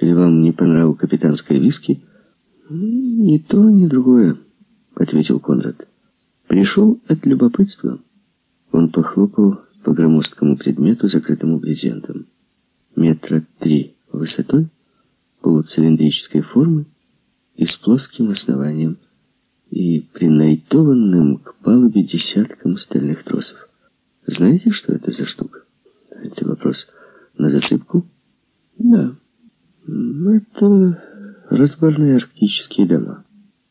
Или вам не понравил капитанское виски?» «Ни то, ни другое», — ответил Конрад. «Пришел от любопытства». Он похлопал по громоздкому предмету, закрытому брезентом. Метра три высотой, полуцилиндрической формы и с плоским основанием и принайтованным к палубе десятком стальных тросов. Знаете, что это за штука? Это вопрос на засыпку? Это разборные арктические дома.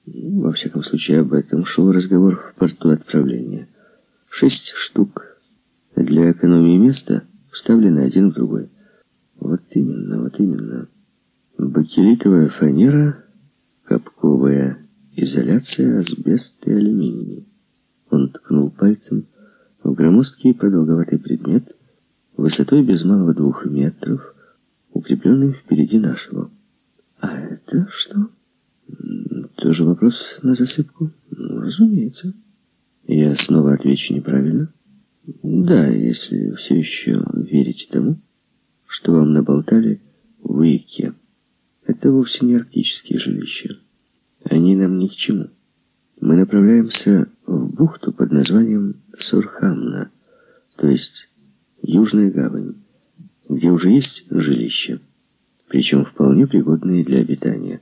Во всяком случае, об этом шел разговор в порту отправления. Шесть штук. Для экономии места вставлены один в другой. Вот именно, вот именно. Бакелитовая фанера, капковая изоляция, асбест и алюминий. Он ткнул пальцем в громоздкий продолговатый предмет, высотой без малого двух метров, укрепленный впереди нашего. А это что? Тоже вопрос на засыпку? Ну, разумеется. Я снова отвечу неправильно. Да, если все еще верите тому, что вам наболтали в Икке. Это вовсе не арктические жилища. Они нам ни к чему. Мы направляемся в бухту под названием Сурхамна, то есть Южная гавань, где уже есть жилища, причем вполне пригодные для обитания.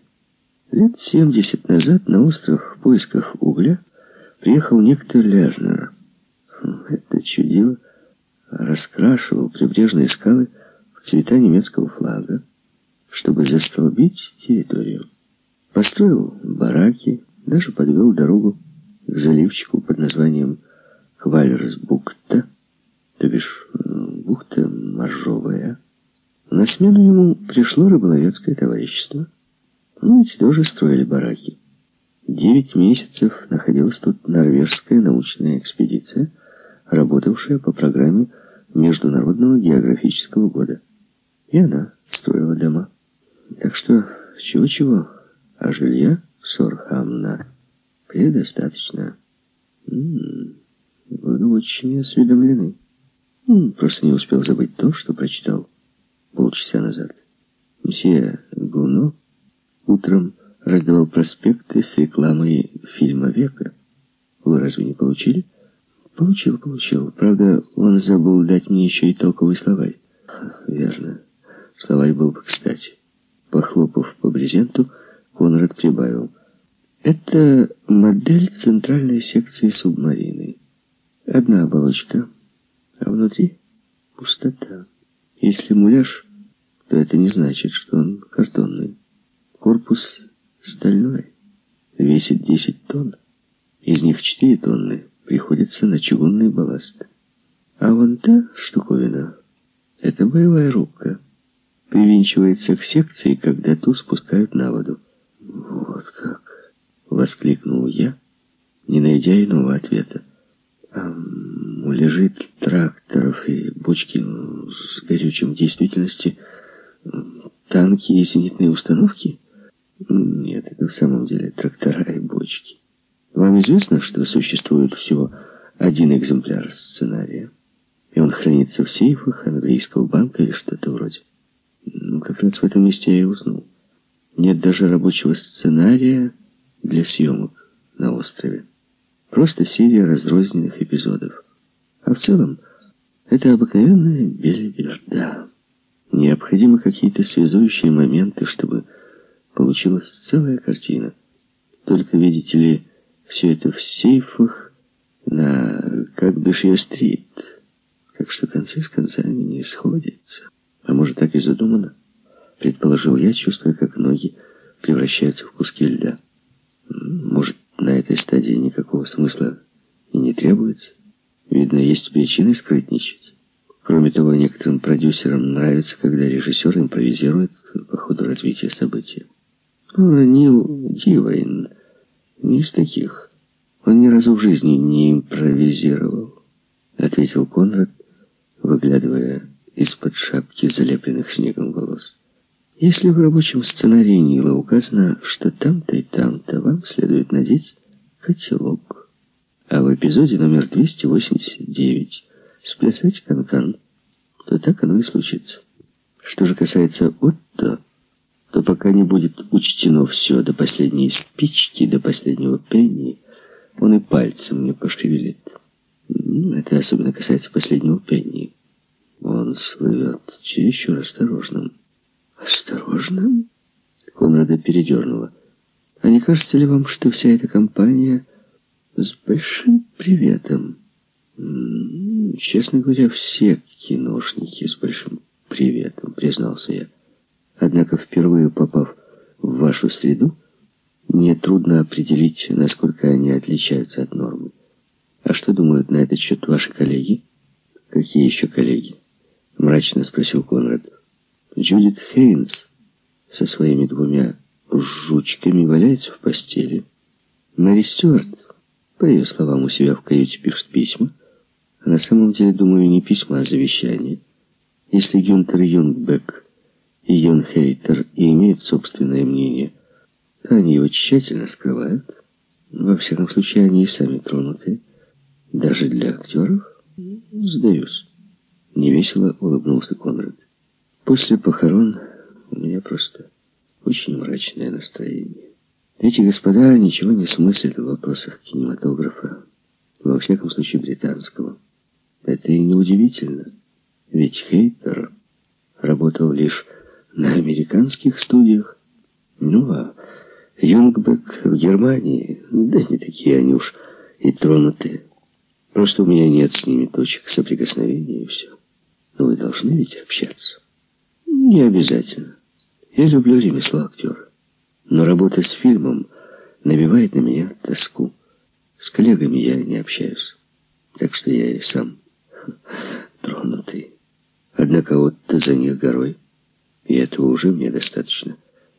Лет 70 назад на остров в поисках угля приехал некто Лернер. Это чудило раскрашивал прибрежные скалы в цвета немецкого флага, чтобы застолбить территорию. Построил бараки, даже подвел дорогу к заливчику под названием Квалерсбухта, то бишь бухта Моржовая. На смену ему пришло рыболовецкое товарищество. Ну, эти тоже строили бараки. Девять месяцев находилась тут норвежская научная экспедиция, работавшая по программе Международного географического года. И она строила дома. Так что, чего-чего, а жилья в Сорхамна предостаточно. М -м -м, вы очень осведомлены. М просто не успел забыть то, что прочитал полчаса назад. Мсье Гуно утром раздавал проспекты с рекламой фильма «Века». Вы разве не получили? Получил, получил. Правда, он забыл дать мне еще и толковый словарь. Верно. Словарь был бы кстати. Похлопав по брезенту, Конрад прибавил. Это модель центральной секции субмарины. Одна оболочка, а внутри пустота. Если муляж, то это не значит, что он картонный. Корпус стальной, весит 10 тонн. Из них 4 тонны приходится на чугунный балласт. А вон та штуковина — это боевая рубка. Привинчивается к секции, когда ту спускают на воду. «Вот как!» — воскликнул я, не найдя иного ответа. «А лежит тракторов и бочки с горючим в действительности танки и зенитные установки?» «Нет, это в самом деле трактора и бочки. Вам известно, что существует всего один экземпляр сценария, и он хранится в сейфах английского банка или что-то вроде?» Ну, как раз в этом месте я и узнал. Нет даже рабочего сценария для съемок на острове. Просто серия разрозненных эпизодов. А в целом, это обыкновенная белиберда. Необходимы какие-то связующие моменты, чтобы получилась целая картина. Только, видите ли, все это в сейфах на как Бешье-стрит. Так что концы с концами не сходятся. А может, так и задумано? Предположил я, чувствуя, как ноги превращаются в куски льда. Может, на этой стадии никакого смысла и не требуется? Видно, есть причины скрытничать. Кроме того, некоторым продюсерам нравится, когда режиссер импровизирует по ходу развития события. Ну, Нил Дивайн не из таких. Он ни разу в жизни не импровизировал, ответил Конрад, выглядывая из-под шапки залепленных снегом волос. Если в рабочем сценарии Нила указано, что там-то и там-то вам следует надеть котелок, а в эпизоде номер 289 сплясать канкан, то так оно и случится. Что же касается Отто, пока не будет учтено все до последней спички, до последнего пенни, он и пальцем не пошевелит. Это особенно касается последнего пенни. Он слывет чересчур осторожным. Осторожным? Конрада передернула. А не кажется ли вам, что вся эта компания с большим приветом? Честно говоря, все киношники с большим приветом, признался я. Однако, впервые попав в вашу среду, мне трудно определить, насколько они отличаются от нормы. А что думают на этот счет ваши коллеги? Какие еще коллеги? Мрачно спросил Конрад. Джудит Хейнс со своими двумя жучками валяется в постели. Мэри Стюарт, по ее словам, у себя в каюте пишет письма. На самом деле, думаю, не письма, а завещание. Если Гюнтер Юнгбек и Йон Хейтер и имеют собственное мнение, то они его тщательно скрывают. Во всяком случае, они и сами тронуты. Даже для актеров сдаюсь. Невесело улыбнулся Конрад. После похорон у меня просто очень мрачное настроение. Эти господа ничего не смыслят в вопросах кинематографа, во всяком случае британского. Это и неудивительно, ведь Хейтер работал лишь на американских студиях. Ну, а Юнгбек в Германии, да не такие они уж и тронутые. Просто у меня нет с ними точек соприкосновения, и все. Но вы должны ведь общаться. Не обязательно. Я люблю ремесло актера. Но работа с фильмом набивает на меня тоску. С коллегами я не общаюсь. Так что я и сам тронутый. Однако вот-то за них горой. И этого уже мне достаточно.